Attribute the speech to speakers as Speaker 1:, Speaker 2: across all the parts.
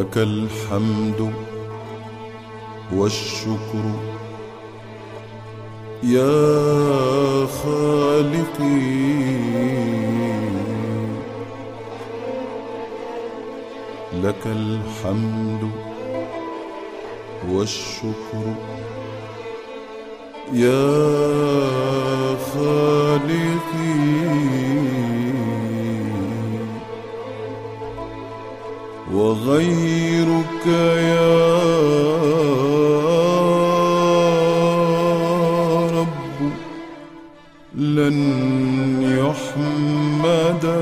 Speaker 1: لك الحمد والشكر. يا خالقي لك الحمد والشكر. يا خالقي وغيرك يا رب لن يحمدا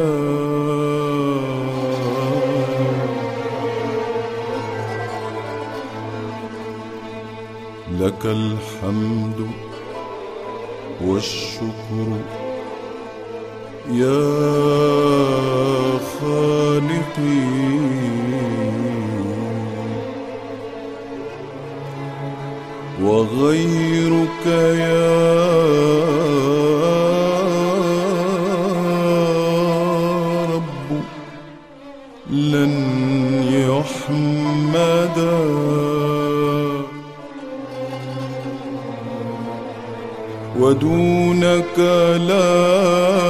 Speaker 1: لك الحمد والشكر يا خالقي. وغيرك يا رب لن يحمدا ودونك لا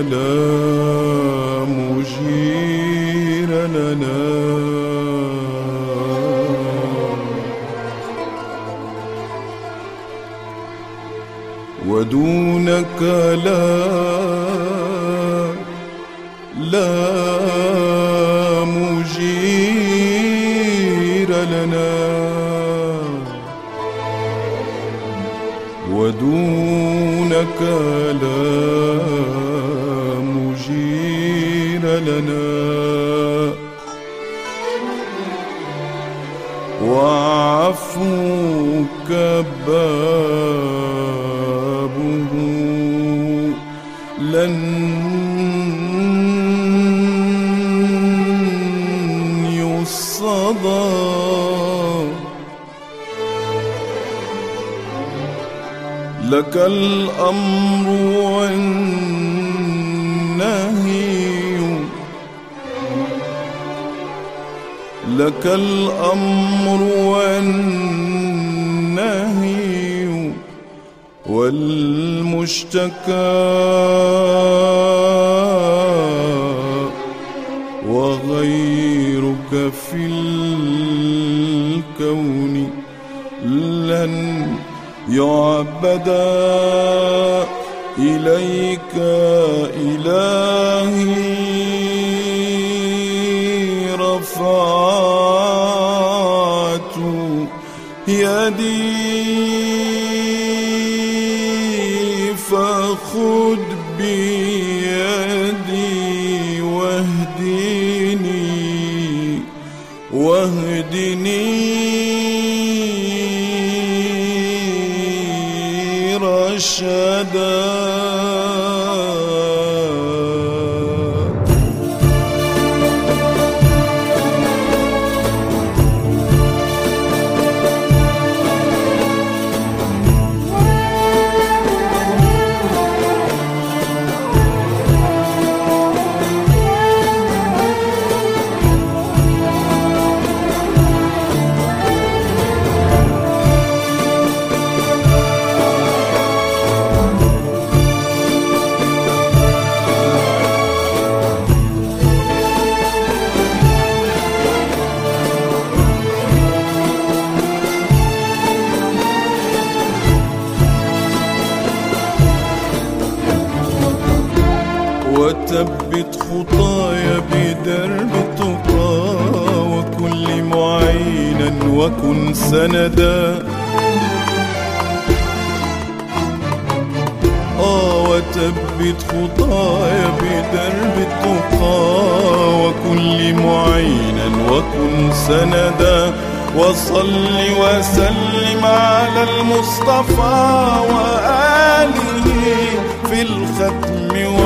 Speaker 1: لا مجير لنا ودونك لا لا مجير لنا. ودونك لا لنا. وعفوك بابه لن يصدى. لك الأمر والنهي لك الأمر والنهي والمشتكى وغيرك في الكون لن يعبدا إليك إلهي رفعت يدي فخذ بيدي واهدني واهدني رشدا. بدرب التقى وكل معينا وكن سندا. آه وثبت خطايا بدرب التقى وكل معينا وكن سندا. وصل وسلم على المصطفى وآله في الختم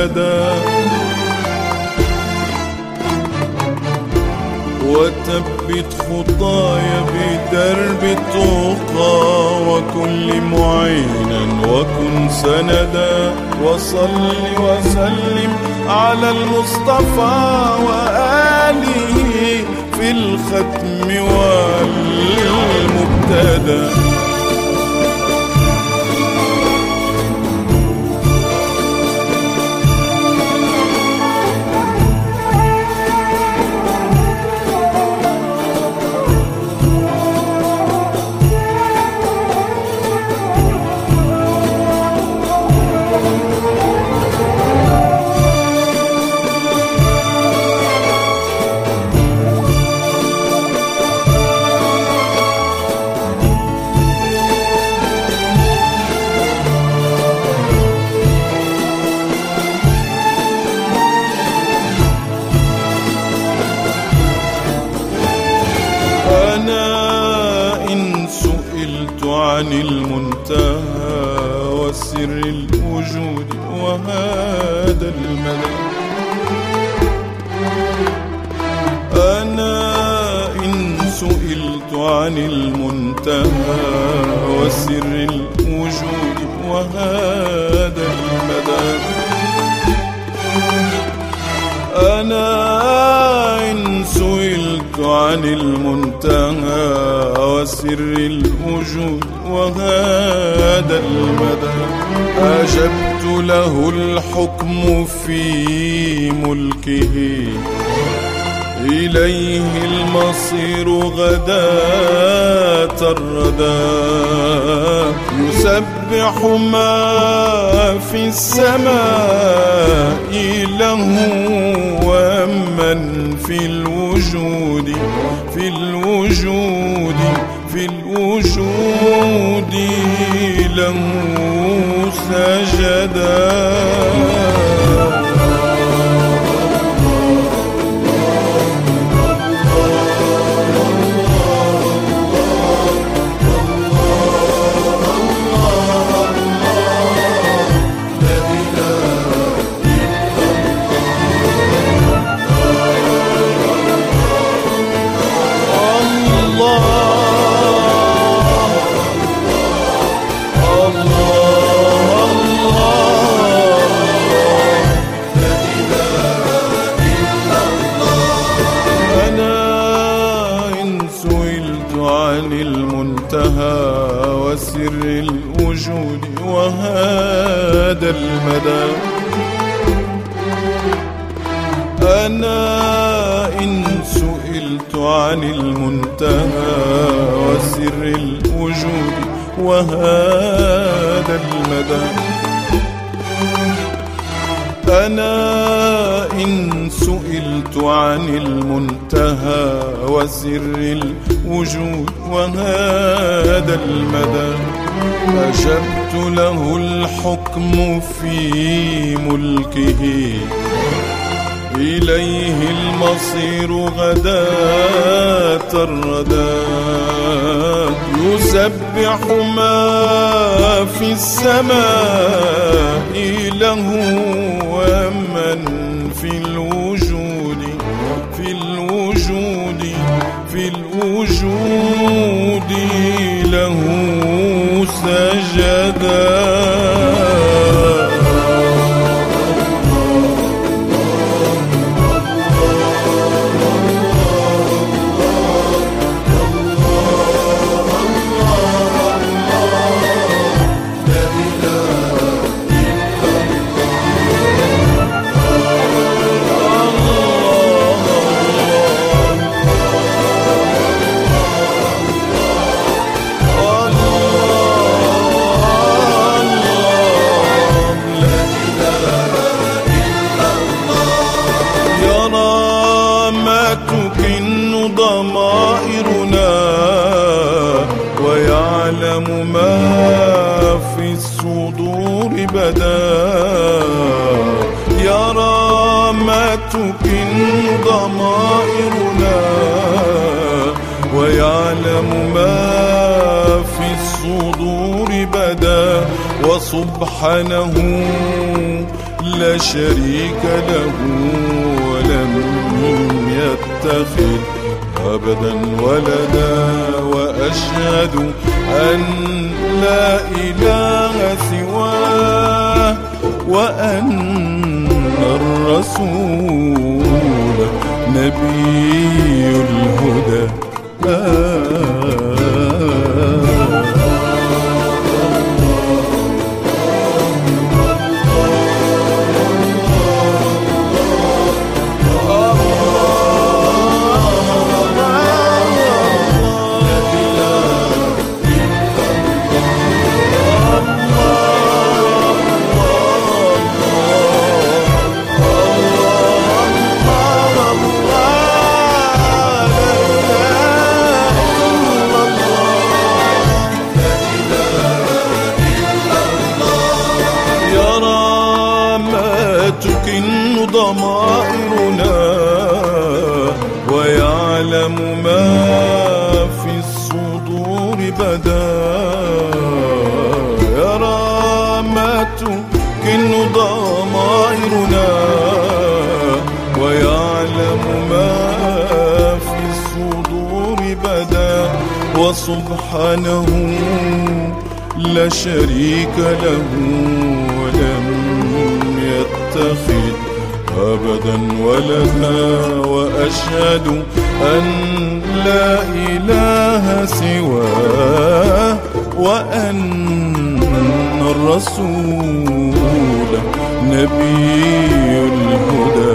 Speaker 1: سندا وثبت خطايا بدرب التقى وكل معينا وكن سندا. وصل وسلم على المصطفى وآله في الختم والمبتدأ. عن المنتهى وسر الوجود وهذا المدى أنا إن سئلت عن المنتهى وسر الوجود وهذا المدى أنا إن سئلت عن المنتهى وسر الوجود وهذا المدى أجبت له الحكم في ملكه. إليه المصير غداة الردى يسبح ما في السماء له ومن في الوجود في الوجود. الوجود له سجدا. المنتهى وسر الوجود وهذا المدى. أنا إن سئلت عن المنتهى وسر الوجود وهذا المدى. أنا إن سئلت عن المنتهى وسر الوجود وهذا المدى أجبت له الحكم في ملكه. إليه المصير غداة الردى يسبح ما في السماء له ومن بدا يا رامتك ضمائرنا ويعلم ما في الصدور بدا. وسبحانه لا شريك له ولم يتخذ أبدا ولدا. وأشهد أن لا إله سواه وأن الرسول نبي الهدى. آه. ويعلم ما في الصدور بدا. يرى ما تكن ضمائرنا. ويعلم ما في الصدور بدا. وسبحانه لا شريك له ولم يتخذ أبدا ولدا وأشهد أن لا إله سواه وأن الرسول نبي الهدى.